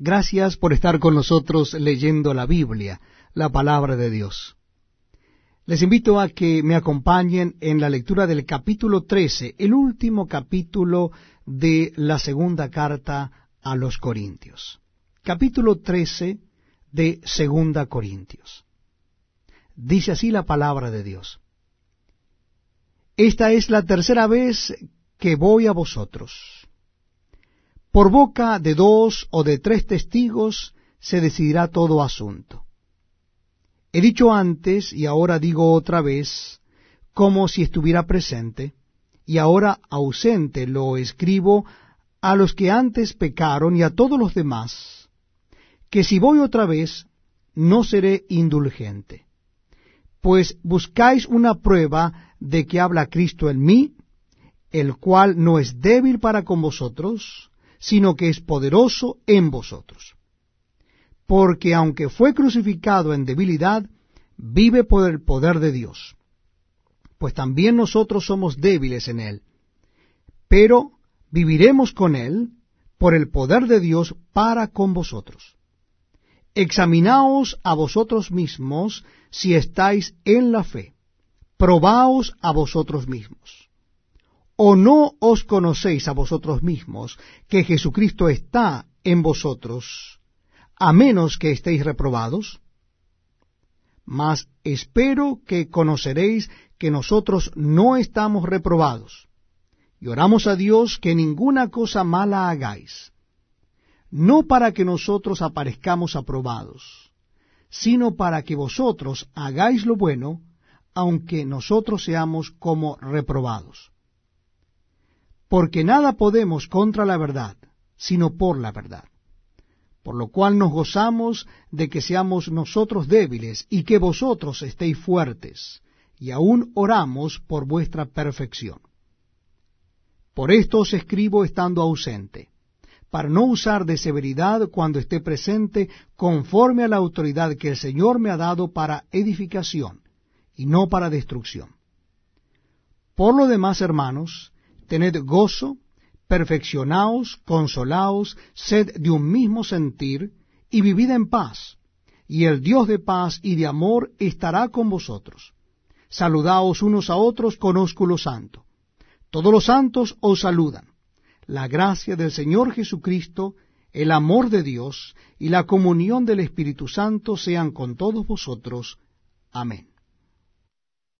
Gracias por estar con nosotros leyendo la Biblia, la palabra de Dios. Les invito a que me acompañen en la lectura del capítulo 13, el último capítulo de la segunda carta a los Corintios. Capítulo 13 de Segunda Corintios. Dice así la palabra de Dios. Esta es la tercera vez que voy a vosotros. Por boca de dos o de tres testigos se decidirá todo asunto. He dicho antes y ahora digo otra vez, como si estuviera presente, y ahora ausente lo escribo a los que antes pecaron y a todos los demás, que si voy otra vez, no seré indulgente. Pues buscáis una prueba de que habla Cristo en mí, el cual no es débil para con vosotros, sino que es poderoso en vosotros. Porque aunque fue crucificado en debilidad, vive por el poder de Dios. Pues también nosotros somos débiles en él, pero viviremos con él por el poder de Dios para con vosotros. Examinaos a vosotros mismos si estáis en la fe. Probaos a vosotros mismos. ¿O no os conocéis a vosotros mismos que Jesucristo está en vosotros, a menos que estéis reprobados? Mas espero que conoceréis que nosotros no estamos reprobados. Y oramos a Dios que ninguna cosa mala hagáis no para que nosotros aparezcamos aprobados, sino para que vosotros hagáis lo bueno, aunque nosotros seamos como reprobados. Porque nada podemos contra la verdad, sino por la verdad. Por lo cual nos gozamos de que seamos nosotros débiles y que vosotros estéis fuertes, y aún oramos por vuestra perfección. Por esto os escribo estando ausente para no usar de severidad cuando esté presente conforme a la autoridad que el Señor me ha dado para edificación y no para destrucción. Por lo demás, hermanos, tened gozo, perfeccionaos, consolaos, sed de un mismo sentir y vivid en paz, y el Dios de paz y de amor estará con vosotros. Saludaos unos a otros con ósculo santo. Todos los santos os saludan la gracia del Señor Jesucristo, el amor de Dios y la comunión del Espíritu Santo sean con todos vosotros. Amén.